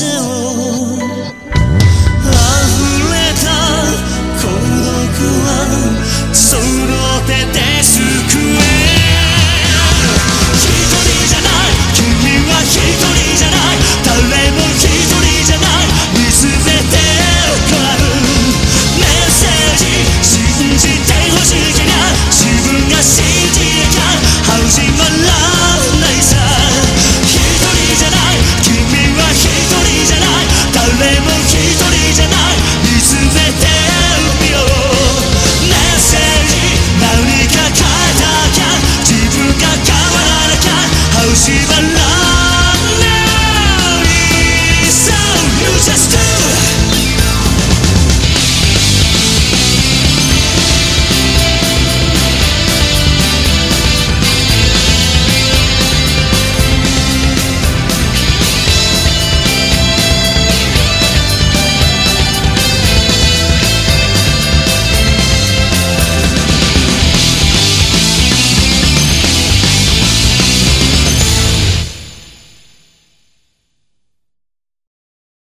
soon